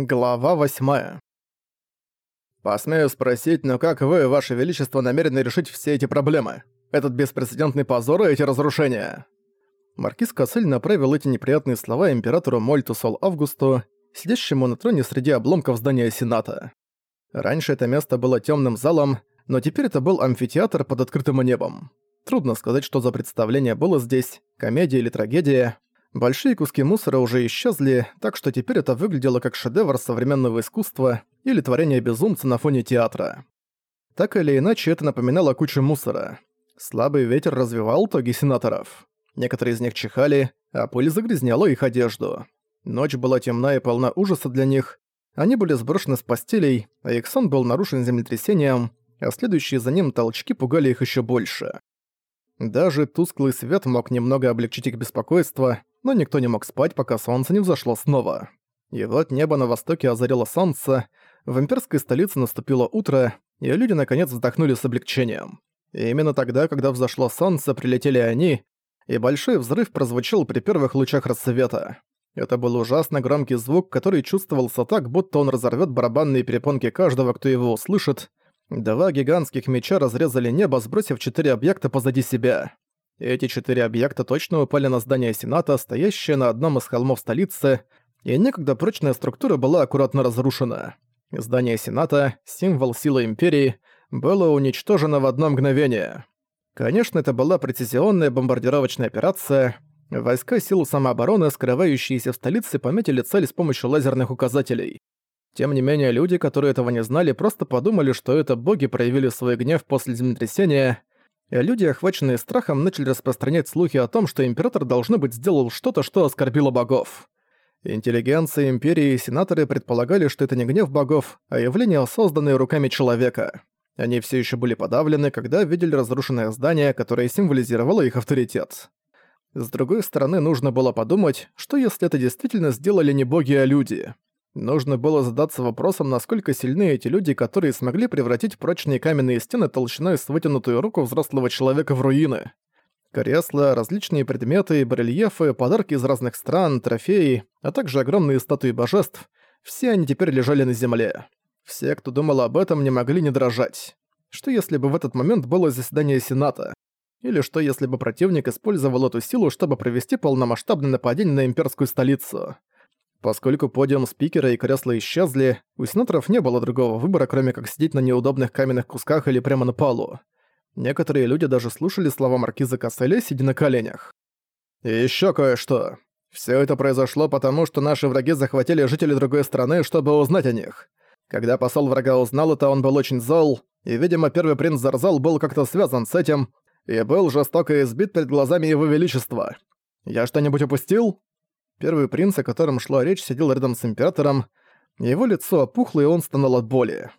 Глава 8. «Посмею спросить, но как вы, ваше величество, намерены решить все эти проблемы? Этот беспрецедентный позор и эти разрушения?» Маркиз Кассель направил эти неприятные слова императору Мольту Сол Августу, сидящему на троне среди обломков здания Сената. Раньше это место было темным залом, но теперь это был амфитеатр под открытым небом. Трудно сказать, что за представление было здесь, комедия или трагедия, Большие куски мусора уже исчезли, так что теперь это выглядело как шедевр современного искусства или творение безумца на фоне театра. Так или иначе, это напоминало кучу мусора. Слабый ветер развивал тоги сенаторов. Некоторые из них чихали, а пыль загрязняла их одежду. Ночь была темна и полна ужаса для них. Они были сброшены с постелей, а их сон был нарушен землетрясением, а следующие за ним толчки пугали их еще больше. Даже тусклый свет мог немного облегчить их беспокойство, но никто не мог спать, пока солнце не взошло снова. И вот небо на востоке озарило солнце, в имперской столице наступило утро, и люди наконец вздохнули с облегчением. И именно тогда, когда взошло солнце, прилетели они, и большой взрыв прозвучал при первых лучах рассвета. Это был ужасно громкий звук, который чувствовался так, будто он разорвет барабанные перепонки каждого, кто его услышит. Два гигантских меча разрезали небо, сбросив четыре объекта позади себя. Эти четыре объекта точно упали на здание Сената, стоящее на одном из холмов столицы, и некогда прочная структура была аккуратно разрушена. Здание Сената, символ силы Империи, было уничтожено в одно мгновение. Конечно, это была прецизионная бомбардировочная операция. Войска сил самообороны, скрывающиеся в столице, пометили цель с помощью лазерных указателей. Тем не менее, люди, которые этого не знали, просто подумали, что это боги проявили свой гнев после землетрясения, люди, охваченные страхом, начали распространять слухи о том, что император, должно быть, сделал что-то, что оскорбило богов. Интеллигенция Империи и сенаторы предполагали, что это не гнев богов, а явление, созданное руками человека. Они все еще были подавлены, когда видели разрушенное здание, которое символизировало их авторитет. С другой стороны, нужно было подумать, что если это действительно сделали не боги, а люди. Нужно было задаться вопросом, насколько сильны эти люди, которые смогли превратить прочные каменные стены толщиной с вытянутую руку взрослого человека в руины. Кресла, различные предметы, барельефы, подарки из разных стран, трофеи, а также огромные статуи божеств – все они теперь лежали на земле. Все, кто думал об этом, не могли не дрожать. Что если бы в этот момент было заседание Сената? Или что если бы противник использовал эту силу, чтобы провести полномасштабное нападение на имперскую столицу? Поскольку подиум спикера и кресла исчезли, у сенаторов не было другого выбора, кроме как сидеть на неудобных каменных кусках или прямо на полу. Некоторые люди даже слушали слова маркиза Касселя, сидя на коленях. И ещё кое-что. Всё это произошло потому, что наши враги захватили жителей другой страны, чтобы узнать о них. Когда посол врага узнал это, он был очень зол, и, видимо, первый принц Зарзал был как-то связан с этим и был жестоко избит перед глазами его величества. Я что-нибудь упустил? Первый принц, о котором шла речь, сидел рядом с императором. Его лицо опухло, и он стонал от боли.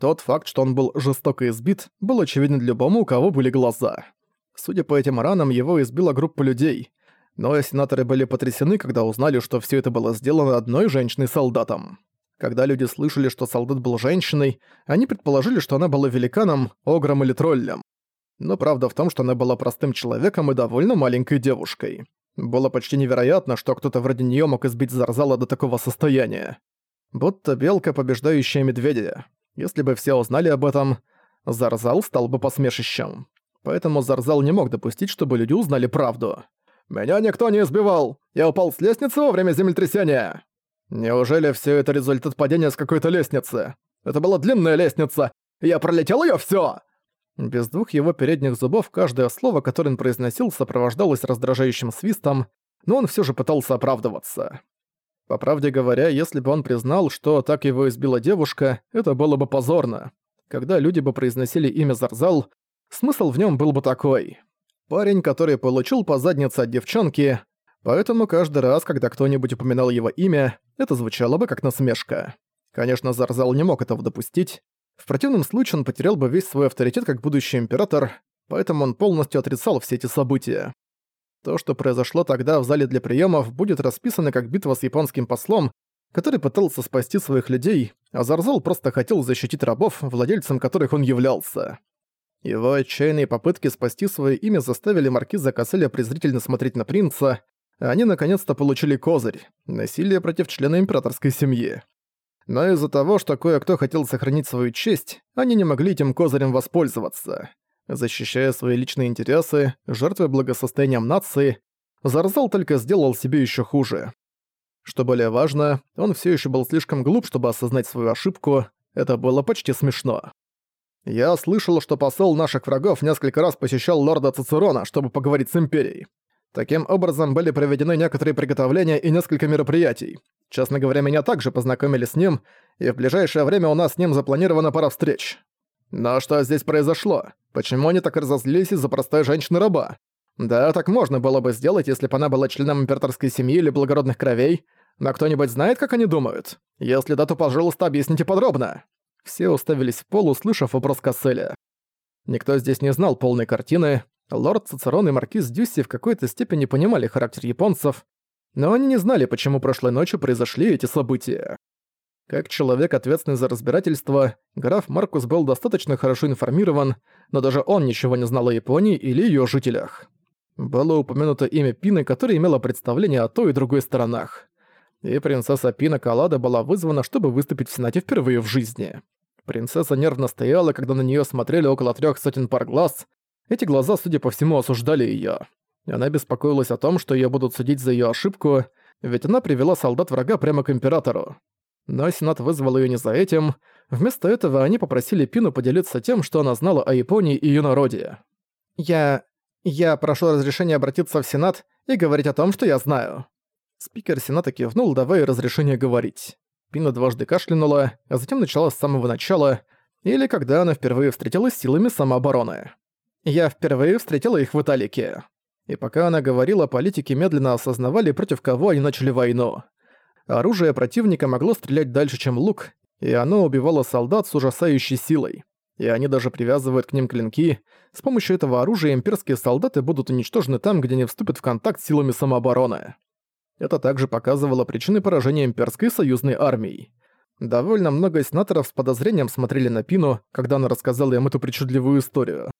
Тот факт, что он был жестоко избит, был очевиден любому, у кого были глаза. Судя по этим ранам, его избила группа людей. Но сенаторы были потрясены, когда узнали, что все это было сделано одной женщиной-солдатом. Когда люди слышали, что солдат был женщиной, они предположили, что она была великаном, огром или троллем. Но правда в том, что она была простым человеком и довольно маленькой девушкой. Было почти невероятно, что кто-то вроде неё мог избить Зарзала до такого состояния. Будто белка, побеждающая медведя. Если бы все узнали об этом, Зарзал стал бы посмешищем. Поэтому Зарзал не мог допустить, чтобы люди узнали правду. «Меня никто не избивал! Я упал с лестницы во время землетрясения!» «Неужели все это результат падения с какой-то лестницы? Это была длинная лестница! Я пролетел её всё!» Без двух его передних зубов каждое слово, которое он произносил, сопровождалось раздражающим свистом, но он все же пытался оправдываться. По правде говоря, если бы он признал, что так его избила девушка, это было бы позорно. Когда люди бы произносили имя Зарзал, смысл в нем был бы такой. Парень, который получил по заднице от девчонки, поэтому каждый раз, когда кто-нибудь упоминал его имя, это звучало бы как насмешка. Конечно, Зарзал не мог этого допустить, в противном случае он потерял бы весь свой авторитет как будущий император, поэтому он полностью отрицал все эти события. То, что произошло тогда в зале для приемов, будет расписано как битва с японским послом, который пытался спасти своих людей, а Зарзал просто хотел защитить рабов, владельцем которых он являлся. Его отчаянные попытки спасти свое имя заставили маркиза Касселя презрительно смотреть на принца, а они наконец-то получили козырь – насилие против члена императорской семьи. Но из-за того, что кое-кто хотел сохранить свою честь, они не могли этим козырем воспользоваться. Защищая свои личные интересы, жертвуя благосостоянием нации, Зарзал только сделал себе еще хуже. Что более важно, он все еще был слишком глуп, чтобы осознать свою ошибку. Это было почти смешно. Я слышал, что посол наших врагов несколько раз посещал лорда Цицерона, чтобы поговорить с Империей. Таким образом, были проведены некоторые приготовления и несколько мероприятий. Честно говоря, меня также познакомили с ним, и в ближайшее время у нас с ним запланирована пара встреч. Но что здесь произошло? Почему они так разозлились из-за простой женщины-раба? Да, так можно было бы сделать, если бы она была членом императорской семьи или благородных кровей, но кто-нибудь знает, как они думают? Если да, то, пожалуйста, объясните подробно. Все уставились в пол, услышав вопрос Касселя. Никто здесь не знал полной картины. Лорд Цицерон и маркиз Дюсси в какой-то степени понимали характер японцев, но они не знали, почему прошлой ночью произошли эти события. Как человек, ответственный за разбирательство, граф Маркус был достаточно хорошо информирован, но даже он ничего не знал о Японии или ее жителях. Было упомянуто имя Пины, которое имело представление о той и другой сторонах. И принцесса Пина Калада была вызвана, чтобы выступить в Сенате впервые в жизни. Принцесса нервно стояла, когда на нее смотрели около трех сотен пар глаз. Эти глаза, судя по всему, осуждали ее. Она беспокоилась о том, что ее будут судить за ее ошибку, ведь она привела солдат врага прямо к императору. Но Сенат вызвал ее не за этим. Вместо этого они попросили Пину поделиться тем, что она знала о Японии и ее народе. «Я... Я прошу разрешения обратиться в Сенат и говорить о том, что я знаю». Спикер Сената кивнул, давая разрешение говорить. Пина дважды кашлянула, а затем начала с самого начала, или когда она впервые встретилась с силами самообороны. «Я впервые встретила их в Италике». И пока она говорила, политики медленно осознавали, против кого они начали войну. Оружие противника могло стрелять дальше, чем лук, и оно убивало солдат с ужасающей силой и они даже привязывают к ним клинки. С помощью этого оружия имперские солдаты будут уничтожены там, где не вступят в контакт с силами самообороны. Это также показывало причины поражения имперской союзной армии. Довольно много сенаторов с подозрением смотрели на Пину, когда она рассказала им эту причудливую историю.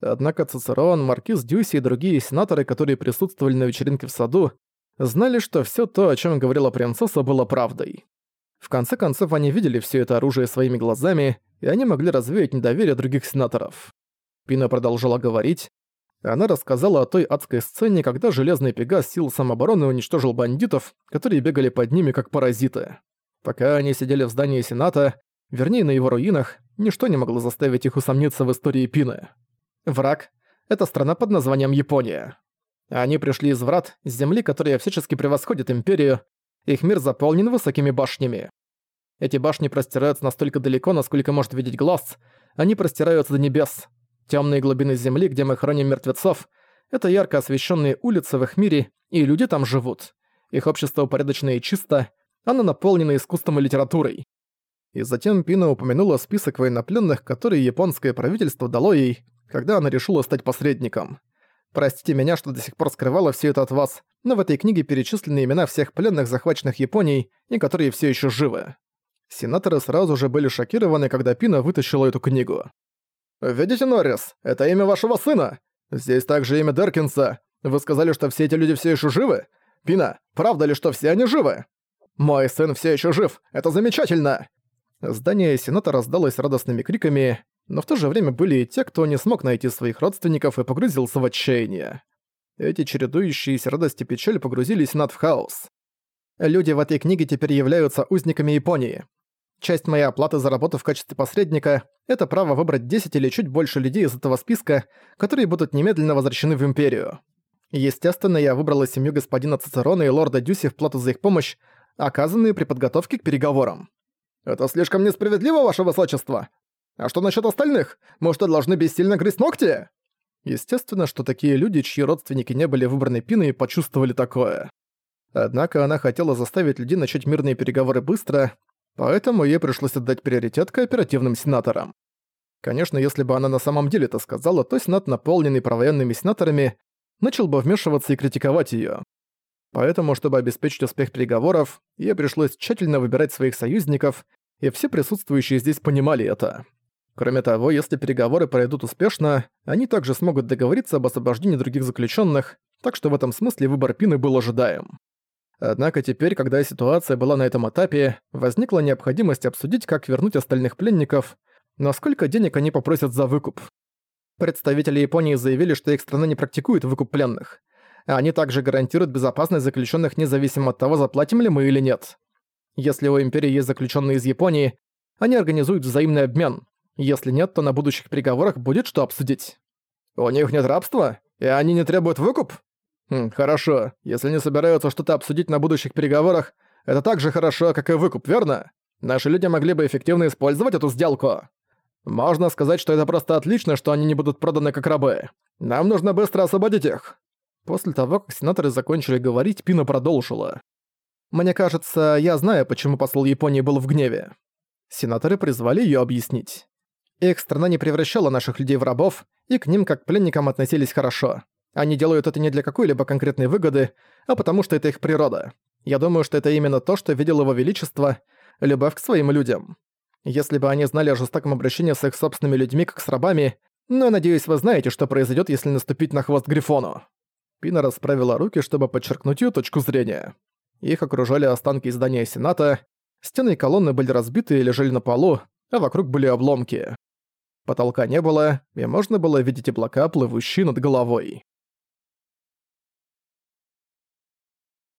Однако Цицерон, Маркиз Дюси и другие сенаторы, которые присутствовали на вечеринке в саду, знали, что все то, о чем говорила принцесса, было правдой. В конце концов, они видели все это оружие своими глазами, и они могли развеять недоверие других сенаторов. Пина продолжала говорить. Она рассказала о той адской сцене, когда Железный Пегас сил самообороны уничтожил бандитов, которые бегали под ними как паразиты. Пока они сидели в здании Сената, вернее на его руинах, ничто не могло заставить их усомниться в истории Пины. Враг — это страна под названием Япония. Они пришли из врат, земли, которая всячески превосходит Империю, их мир заполнен высокими башнями. Эти башни простираются настолько далеко, насколько может видеть глаз. Они простираются до небес. Темные глубины земли, где мы храним мертвецов, это ярко освещенные улицы в их мире, и люди там живут. Их общество упорядочено и чисто, оно наполнено искусством и литературой. И затем Пина упомянула список военнопленных, которые японское правительство дало ей, когда она решила стать посредником. Простите меня, что до сих пор скрывала все это от вас, но в этой книге перечислены имена всех пленных, захваченных Японией, и которые все еще живы. Сенаторы сразу же были шокированы, когда Пина вытащила эту книгу. «Видите, Норрис, это имя вашего сына. Здесь также имя Деркинса. Вы сказали, что все эти люди все еще живы? Пина, правда ли, что все они живы?» «Мой сын все еще жив! Это замечательно!» Здание Сената раздалось радостными криками, но в то же время были и те, кто не смог найти своих родственников и погрузился в отчаяние. Эти чередующиеся радости и печаль погрузили Сенат в хаос. Люди в этой книге теперь являются узниками Японии. Часть моей оплаты за работу в качестве посредника – это право выбрать 10 или чуть больше людей из этого списка, которые будут немедленно возвращены в Империю. Естественно, я выбрала семью господина Цицерона и лорда Дюси в плату за их помощь, оказанную при подготовке к переговорам. «Это слишком несправедливо, ваше высочество! А что насчет остальных? Может, должны бессильно грызть ногти?» Естественно, что такие люди, чьи родственники не были выбраны Пиной, почувствовали такое. Однако она хотела заставить людей начать мирные переговоры быстро, поэтому ей пришлось отдать приоритет кооперативным сенаторам. Конечно, если бы она на самом деле это сказала, то Сенат, наполненный провоенными сенаторами, начал бы вмешиваться и критиковать её. Поэтому, чтобы обеспечить успех переговоров, ей пришлось тщательно выбирать своих союзников, и все присутствующие здесь понимали это. Кроме того, если переговоры пройдут успешно, они также смогут договориться об освобождении других заключенных, так что в этом смысле выбор Пины был ожидаем. Однако теперь, когда ситуация была на этом этапе, возникла необходимость обсудить, как вернуть остальных пленников, но сколько денег они попросят за выкуп. Представители Японии заявили, что их страна не практикует выкуп пленных. Они также гарантируют безопасность заключенных независимо от того, заплатим ли мы или нет. Если у Империи есть заключенные из Японии, они организуют взаимный обмен. Если нет, то на будущих переговорах будет что обсудить. У них нет рабства? И они не требуют выкуп? Хм, хорошо. Если не собираются что-то обсудить на будущих переговорах, это так же хорошо, как и выкуп, верно? Наши люди могли бы эффективно использовать эту сделку. Можно сказать, что это просто отлично, что они не будут проданы как рабы. Нам нужно быстро освободить их. После того, как сенаторы закончили говорить, Пина продолжила. «Мне кажется, я знаю, почему посол Японии был в гневе». Сенаторы призвали её объяснить. Их страна не превращала наших людей в рабов, и к ним как к пленникам относились хорошо. Они делают это не для какой-либо конкретной выгоды, а потому что это их природа. Я думаю, что это именно то, что видел его величество — любовь к своим людям. Если бы они знали о жестоком обращении с их собственными людьми, как с рабами, но, надеюсь, вы знаете, что произойдет, если наступить на хвост Грифону». Пина расправила руки, чтобы подчеркнуть ее точку зрения. Их окружали останки здания Сената, стены и колонны были разбиты и лежали на полу, а вокруг были обломки. Потолка не было, и можно было видеть облака, плывущие над головой.